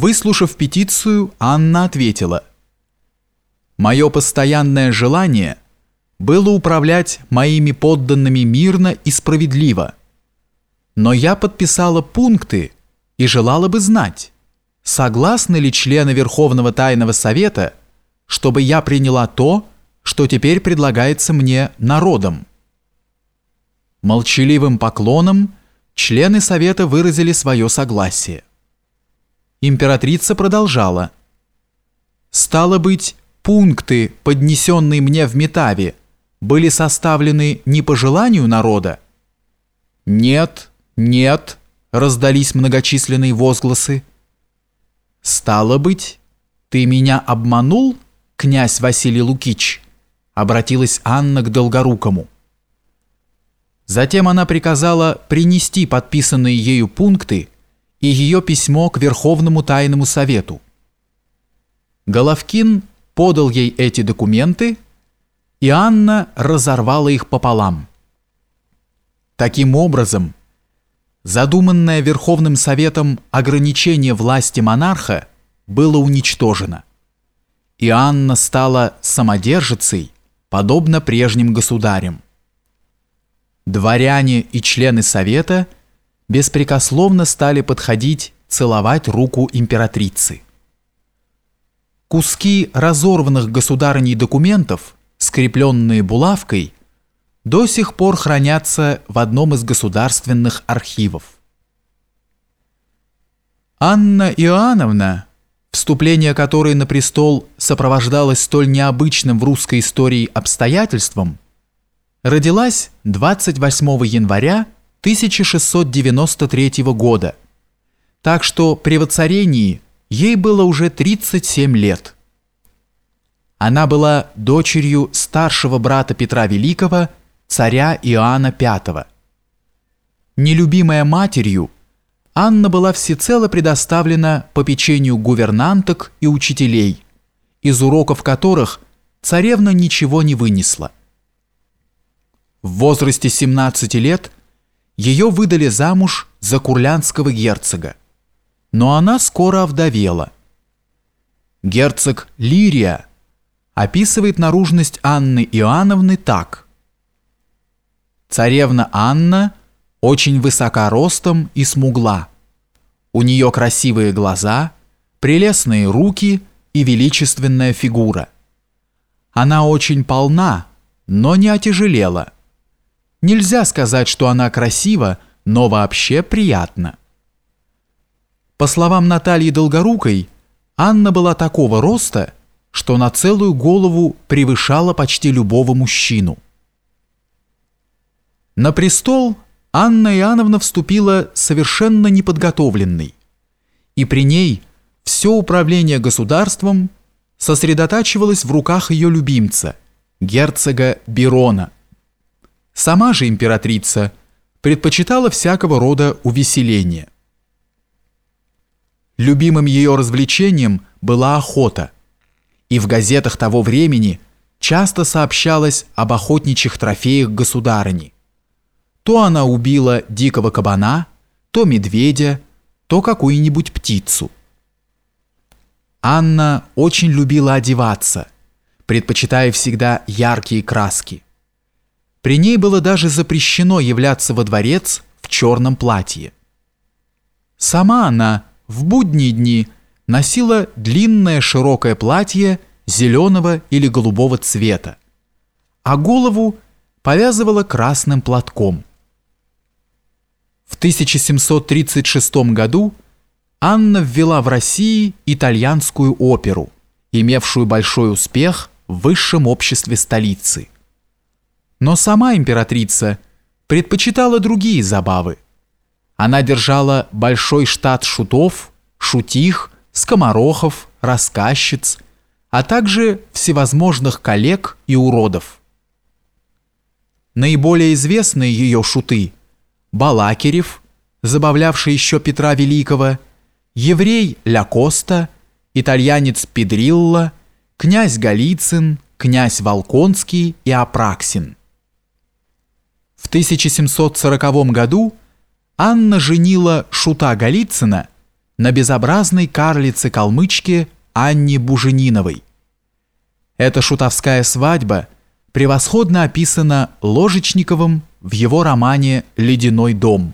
Выслушав петицию, Анна ответила «Мое постоянное желание было управлять моими подданными мирно и справедливо, но я подписала пункты и желала бы знать, согласны ли члены Верховного Тайного Совета, чтобы я приняла то, что теперь предлагается мне народом». Молчаливым поклоном члены Совета выразили свое согласие. Императрица продолжала. «Стало быть, пункты, поднесенные мне в Метаве, были составлены не по желанию народа?» «Нет, нет», — раздались многочисленные возгласы. «Стало быть, ты меня обманул, князь Василий Лукич?» — обратилась Анна к Долгорукому. Затем она приказала принести подписанные ею пункты и ее письмо к Верховному Тайному Совету. Головкин подал ей эти документы, и Анна разорвала их пополам. Таким образом, задуманное Верховным Советом ограничение власти монарха было уничтожено, и Анна стала самодержицей, подобно прежним государям. Дворяне и члены Совета – беспрекословно стали подходить целовать руку императрицы. Куски разорванных государыней документов, скрепленные булавкой, до сих пор хранятся в одном из государственных архивов. Анна Иоанновна, вступление которой на престол сопровождалось столь необычным в русской истории обстоятельством, родилась 28 января 1693 года, так что при воцарении ей было уже 37 лет. Она была дочерью старшего брата Петра Великого, царя Иоанна V. Нелюбимая матерью, Анна была всецело предоставлена попечению гувернанток и учителей, из уроков которых царевна ничего не вынесла. В возрасте 17 лет – ее выдали замуж за курлянского герцога, но она скоро овдовела. Герцог Лирия описывает наружность Анны Иоанновны так. Царевна Анна очень высока ростом и смугла. У нее красивые глаза, прелестные руки и величественная фигура. Она очень полна, но не отяжелела – Нельзя сказать, что она красива, но вообще приятна. По словам Натальи Долгорукой, Анна была такого роста, что на целую голову превышала почти любого мужчину. На престол Анна Иоанновна вступила совершенно неподготовленной, и при ней все управление государством сосредотачивалось в руках ее любимца, герцога Бирона – Сама же императрица предпочитала всякого рода увеселения. Любимым ее развлечением была охота, и в газетах того времени часто сообщалось об охотничьих трофеях государыни. То она убила дикого кабана, то медведя, то какую-нибудь птицу. Анна очень любила одеваться, предпочитая всегда яркие краски. При ней было даже запрещено являться во дворец в черном платье. Сама она в будние дни носила длинное широкое платье зеленого или голубого цвета, а голову повязывала красным платком. В 1736 году Анна ввела в России итальянскую оперу, имевшую большой успех в высшем обществе столицы – но сама императрица предпочитала другие забавы. Она держала большой штат шутов, шутих, скоморохов, рассказчиц, а также всевозможных коллег и уродов. Наиболее известные ее шуты – Балакирев, забавлявший еще Петра Великого, еврей Ля Коста, итальянец Педрилла, князь Голицын, князь Волконский и Апраксин. В 1740 году Анна женила Шута Голицына на безобразной карлице-калмычке Анне Бужениновой. Эта шутовская свадьба превосходно описана Ложечниковым в его романе «Ледяной дом».